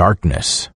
darkness.